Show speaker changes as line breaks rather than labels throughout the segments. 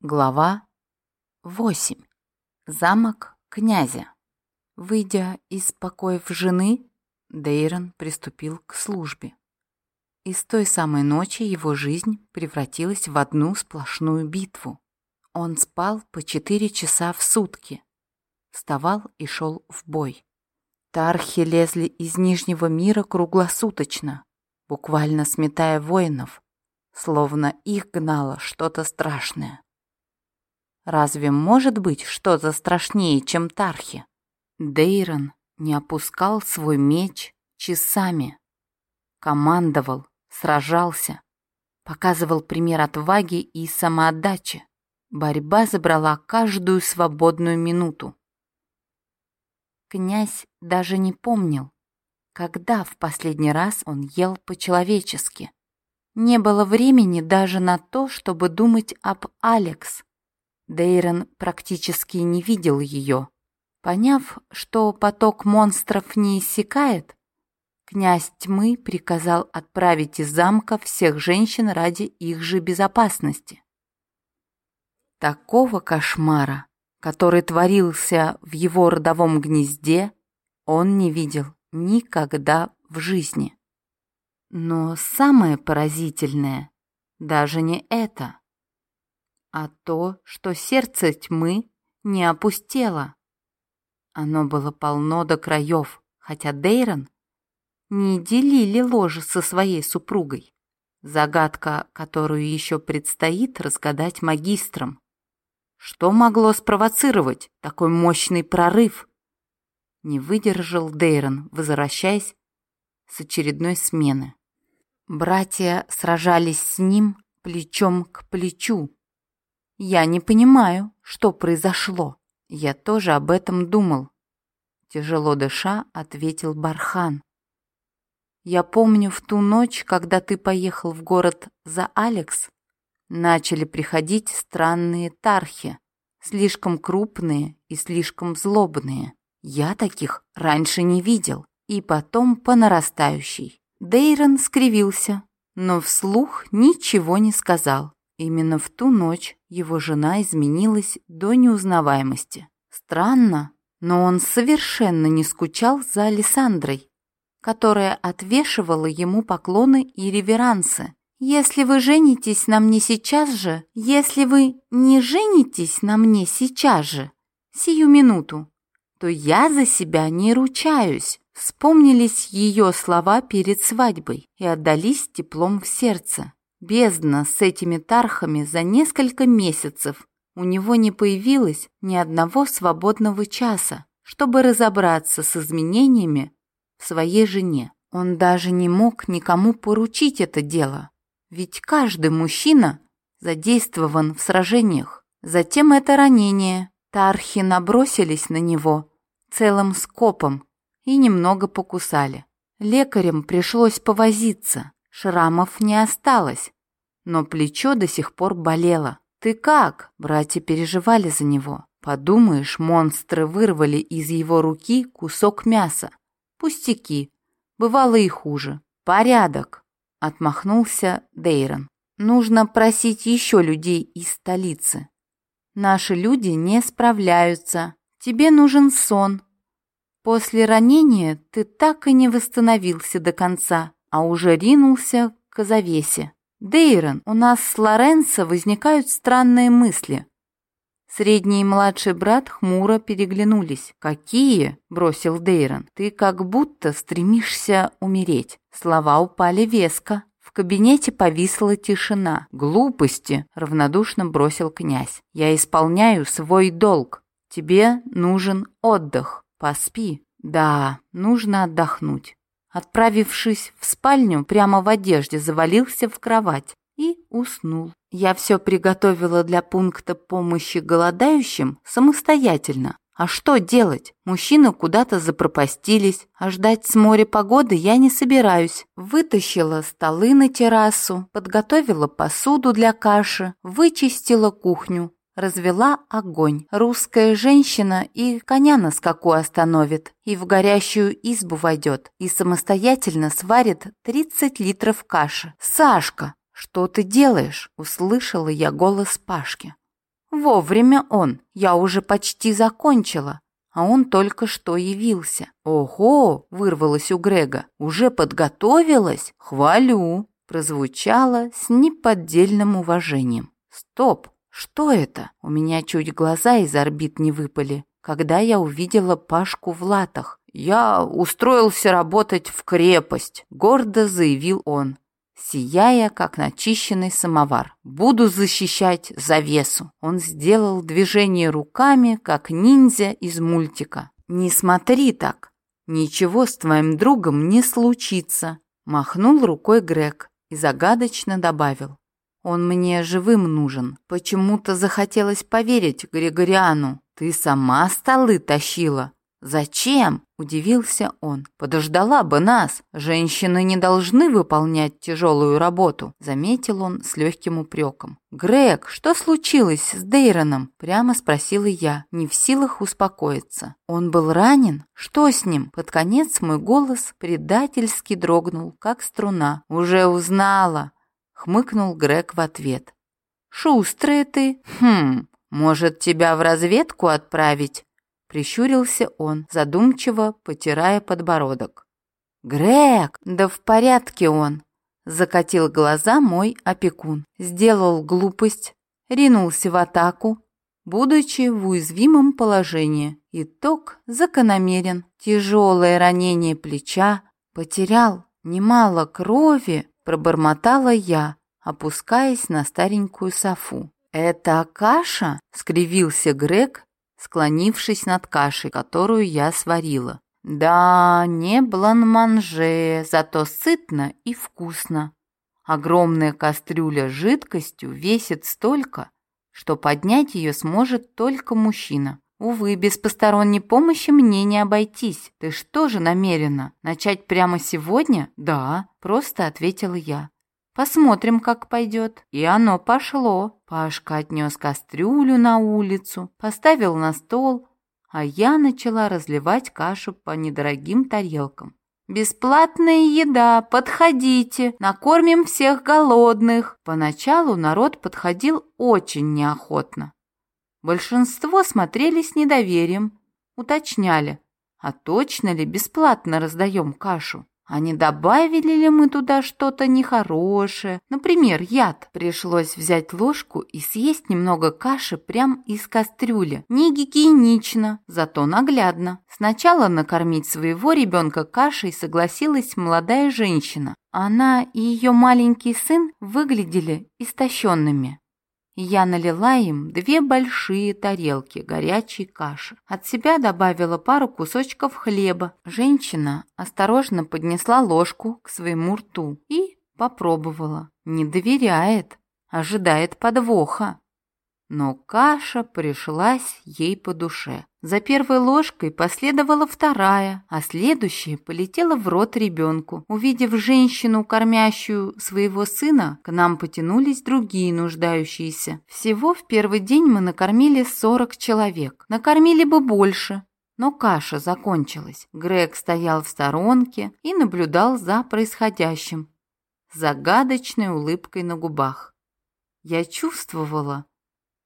Глава 8. Замок князя. Выйдя из покоев жены, Дейрон приступил к службе. И с той самой ночи его жизнь превратилась в одну сплошную битву. Он спал по четыре часа в сутки, вставал и шел в бой. Тархи лезли из Нижнего мира круглосуточно, буквально сметая воинов, словно их гнало что-то страшное. Разве может быть что-то страшнее, чем Тархи? Дейрон не опускал свой меч часами. Командовал, сражался, показывал пример отваги и самоотдачи. Борьба забрала каждую свободную минуту. Князь даже не помнил, когда в последний раз он ел по-человечески. Не было времени даже на то, чтобы думать об Алекс, Дейрон практически не видел ее. Поняв, что поток монстров не иссякает, князь тьмы приказал отправить из замка всех женщин ради их же безопасности. Такого кошмара, который творился в его родовом гнезде, он не видел никогда в жизни. Но самое поразительное даже не это а то, что сердце тьмы не опустело. Оно было полно до краев, хотя Дейрон не делили ложе со своей супругой. Загадка, которую еще предстоит разгадать магистрам. Что могло спровоцировать такой мощный прорыв? Не выдержал Дейрон, возвращаясь с очередной смены. Братья сражались с ним плечом к плечу, я не понимаю, что произошло. Я тоже об этом думал. Тяжело дыша, ответил Бархан. Я помню в ту ночь, когда ты поехал в город за Алекс, начали приходить странные тархи, слишком крупные и слишком злобные. Я таких раньше не видел. И потом по нарастающей. Дейрон скривился, но вслух ничего не сказал. Именно в ту ночь его жена изменилась до неузнаваемости. Странно, но он совершенно не скучал за Александрой, которая отвешивала ему поклоны и реверансы. «Если вы женитесь на мне сейчас же, если вы не женитесь на мне сейчас же, сию минуту, то я за себя не ручаюсь». Вспомнились ее слова перед свадьбой и отдались теплом в сердце. Бездна с этими тархами за несколько месяцев. У него не появилось ни одного свободного часа, чтобы разобраться с изменениями в своей жене. Он даже не мог никому поручить это дело, ведь каждый мужчина задействован в сражениях. Затем это ранение. Тархи набросились на него целым скопом и немного покусали. Лекарям пришлось повозиться, Шрамов не осталось, но плечо до сих пор болело. «Ты как?» Братья переживали за него. Подумаешь, монстры вырвали из его руки кусок мяса. Пустяки. Бывало и хуже. Порядок. Отмахнулся Дейрон. Нужно просить еще людей из столицы. Наши люди не справляются. Тебе нужен сон. После ранения ты так и не восстановился до конца а уже ринулся к завесе. «Дейрон, у нас с Лоренцо возникают странные мысли». Средний и младший брат хмуро переглянулись. «Какие?» — бросил Дейрон. «Ты как будто стремишься умереть». Слова упали веско. В кабинете повисла тишина. «Глупости!» — равнодушно бросил князь. «Я исполняю свой долг. Тебе нужен отдых. Поспи». «Да, нужно отдохнуть». Отправившись в спальню, прямо в одежде завалился в кровать и уснул. Я все приготовила для пункта помощи голодающим самостоятельно. А что делать? Мужчины куда-то запропастились, а ждать с моря погоды я не собираюсь. Вытащила столы на террасу, подготовила посуду для каши, вычистила кухню, развела огонь. Русская женщина и коня на скаку остановит, и в горящую избу войдет, и самостоятельно сварит 30 литров каши. «Сашка, что ты делаешь?» — услышала я голос Пашки. Вовремя он, я уже почти закончила, а он только что явился. «Ого!» — вырвалось у Грега. «Уже подготовилась? Хвалю!» прозвучало с неподдельным уважением. «Стоп! Что это?» У меня чуть глаза из орбит не выпали, когда я увидела Пашку в латах. «Я устроился работать в крепость», — гордо заявил он сияя, как начищенный самовар. «Буду защищать завесу!» Он сделал движение руками, как ниндзя из мультика. «Не смотри так! Ничего с твоим другом не случится!» Махнул рукой Грег и загадочно добавил. «Он мне живым нужен. Почему-то захотелось поверить Григориану. Ты сама столы тащила!» «Зачем?» – удивился он. «Подождала бы нас. Женщины не должны выполнять тяжелую работу», – заметил он с легким упреком. «Грег, что случилось с Дейроном?» – прямо спросила я, не в силах успокоиться. «Он был ранен? Что с ним?» Под конец мой голос предательски дрогнул, как струна. «Уже узнала!» – хмыкнул Грег в ответ. «Шустрая ты! Хм, может, тебя в разведку отправить?» Прищурился он, задумчиво потирая подбородок. «Грег, да в порядке он!» Закатил глаза мой опекун. Сделал глупость, ринулся в атаку, будучи в уязвимом положении. Итог закономерен. Тяжелое ранение плеча, потерял немало крови, пробормотала я, опускаясь на старенькую софу. «Это каша?» — скривился Грег, склонившись над кашей, которую я сварила. Да, не бланманже, зато сытно и вкусно. Огромная кастрюля с жидкостью весит столько, что поднять ее сможет только мужчина. Увы, без посторонней помощи мне не обойтись. Ты что же намерена? Начать прямо сегодня? Да, просто ответила я. Посмотрим, как пойдет. И оно пошло. Пашка отнес кастрюлю на улицу, поставил на стол, а я начала разливать кашу по недорогим тарелкам. «Бесплатная еда, подходите, накормим всех голодных». Поначалу народ подходил очень неохотно. Большинство смотрели с недоверием, уточняли, а точно ли бесплатно раздаем кашу. А не добавили ли мы туда что-то нехорошее? Например, яд. Пришлось взять ложку и съесть немного каши прямо из кастрюли. Не гигиенично, зато наглядно. Сначала накормить своего ребенка кашей согласилась молодая женщина. Она и ее маленький сын выглядели истощенными. Я налила им две большие тарелки горячей каши. От себя добавила пару кусочков хлеба. Женщина осторожно поднесла ложку к своему рту и попробовала. Не доверяет, ожидает подвоха. Но каша пришлась ей по душе. За первой ложкой последовала вторая, а следующая полетела в рот ребенку. Увидев женщину, кормящую своего сына, к нам потянулись другие нуждающиеся. Всего в первый день мы накормили 40 человек. Накормили бы больше, но каша закончилась. Грег стоял в сторонке и наблюдал за происходящим, загадочной улыбкой на губах. Я чувствовала,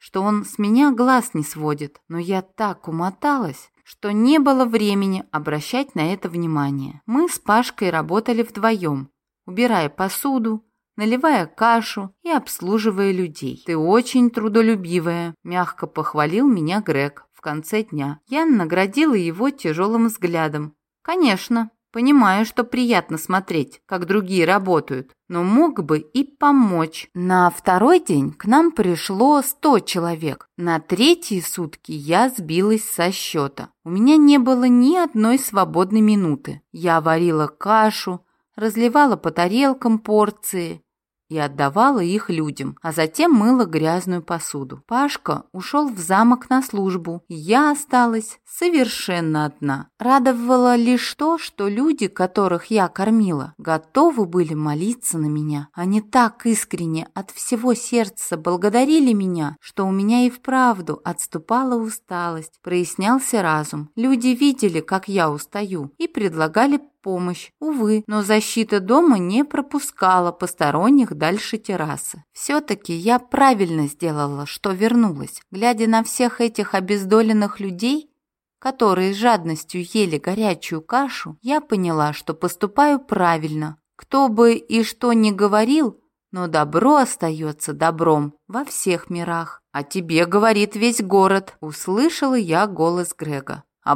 что он с меня глаз не сводит, но я так умоталась, что не было времени обращать на это внимание. Мы с Пашкой работали вдвоем, убирая посуду, наливая кашу и обслуживая людей. «Ты очень трудолюбивая», – мягко похвалил меня Грег в конце дня. Я наградила его тяжелым взглядом. «Конечно, Понимаю, что приятно смотреть, как другие работают, но мог бы и помочь. На второй день к нам пришло 100 человек. На третьи сутки я сбилась со счета. У меня не было ни одной свободной минуты. Я варила кашу, разливала по тарелкам порции, и отдавала их людям, а затем мыла грязную посуду. Пашка ушел в замок на службу, я осталась совершенно одна. Радовало лишь то, что люди, которых я кормила, готовы были молиться на меня. Они так искренне от всего сердца благодарили меня, что у меня и вправду отступала усталость, прояснялся разум. Люди видели, как я устаю, и предлагали помощь, увы, но защита дома не пропускала посторонних дальше террасы. Все-таки я правильно сделала, что вернулась. Глядя на всех этих обездоленных людей, которые с жадностью ели горячую кашу, я поняла, что поступаю правильно. Кто бы и что ни говорил, но добро остается добром во всех мирах. А тебе говорит весь город, услышала я голос Грега. А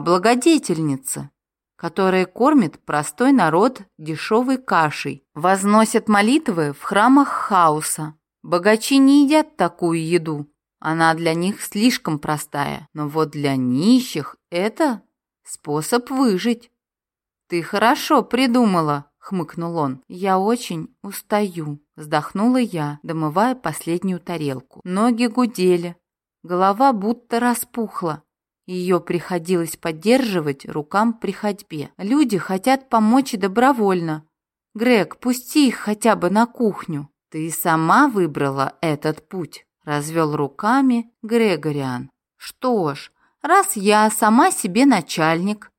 которая кормит простой народ дешевой кашей, возносит молитвы в храмах хаоса. Богачи не едят такую еду, она для них слишком простая, но вот для нищих это способ выжить. Ты хорошо придумала, хмыкнул он. Я очень устаю, вздохнула я, домывая последнюю тарелку. Ноги гудели, голова будто распухла. Ее приходилось поддерживать рукам при ходьбе. Люди хотят помочь добровольно. Грег, пусти их хотя бы на кухню. Ты сама выбрала этот путь, развел руками Грегориан. Что ж, раз я сама себе начальник,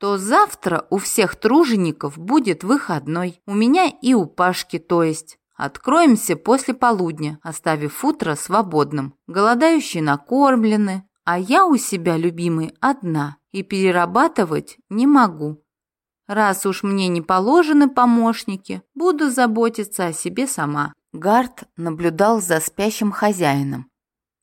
то завтра у всех тружеников будет выходной. У меня и у Пашки, то есть. Откроемся после полудня, оставив утро свободным. Голодающие накормлены, а я у себя, любимый, одна и перерабатывать не могу. Раз уж мне не положены помощники, буду заботиться о себе сама. Гард наблюдал за спящим хозяином.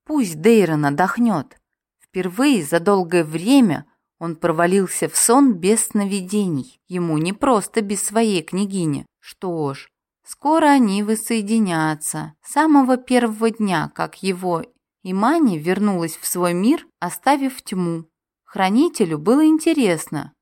Пусть Дейрон отдохнет. Впервые за долгое время он провалился в сон без сновидений. Ему не просто без своей княгини. Что ж, скоро они воссоединятся. С самого первого дня, как его Имани вернулась в свой мир, оставив тьму. Хранителю было интересно,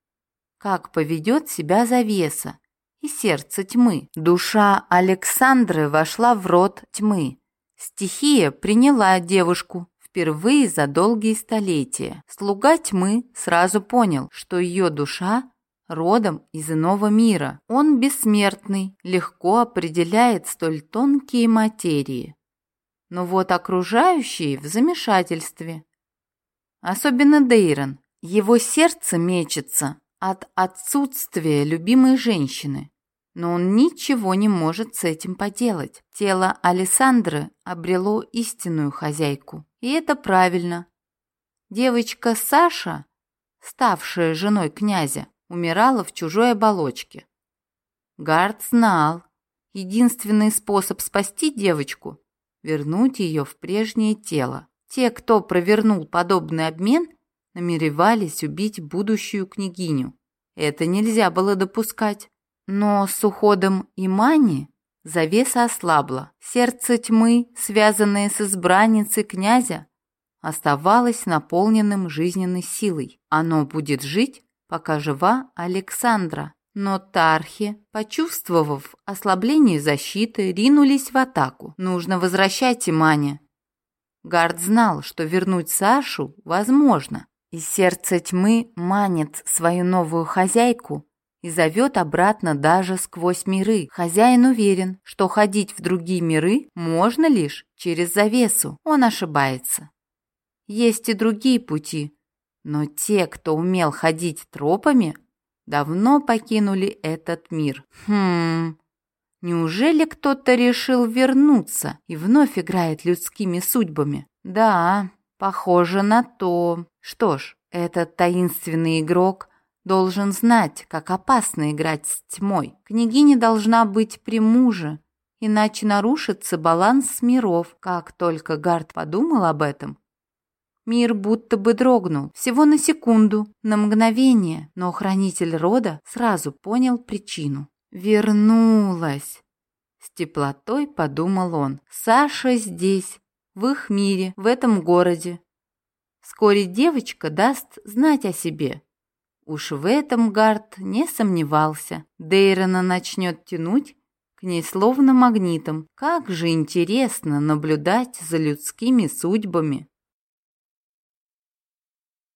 как поведет себя завеса и сердце тьмы. Душа Александры вошла в рот тьмы. Стихия приняла девушку, впервые за долгие столетия. Слуга тьмы сразу понял, что ее душа родом из иного мира. Он бессмертный, легко определяет столь тонкие материи. Но вот окружающие в замешательстве. Особенно Дейрон. Его сердце мечется от отсутствия любимой женщины. Но он ничего не может с этим поделать. Тело Александры обрело истинную хозяйку. И это правильно. Девочка Саша, ставшая женой князя, умирала в чужой оболочке. Гард знал, единственный способ спасти девочку – вернуть ее в прежнее тело. Те, кто провернул подобный обмен, намеревались убить будущую княгиню. Это нельзя было допускать. Но с уходом Имани Завеса ослабла. Сердце тьмы, связанное с избранницей князя, оставалось наполненным жизненной силой. Оно будет жить, пока жива Александра. Но тархи, почувствовав ослабление защиты, ринулись в атаку. Нужно возвращать Имане. Гард знал, что вернуть Сашу возможно. И сердце тьмы манит свою новую хозяйку и зовет обратно даже сквозь миры. Хозяин уверен, что ходить в другие миры можно лишь через завесу. Он ошибается. Есть и другие пути, но те, кто умел ходить тропами, давно покинули этот мир. Хм... Неужели кто-то решил вернуться и вновь играет людскими судьбами? Да, похоже на то. Что ж, этот таинственный игрок – должен знать, как опасно играть с тьмой. Княгиня должна быть при муже, иначе нарушится баланс миров. Как только Гард подумал об этом, мир будто бы дрогнул, всего на секунду, на мгновение, но хранитель рода сразу понял причину. «Вернулась!» С теплотой подумал он. «Саша здесь, в их мире, в этом городе. Вскоре девочка даст знать о себе, Уж в этом Гард не сомневался. Дейрона начнет тянуть к ней словно магнитом. Как же интересно наблюдать за людскими судьбами.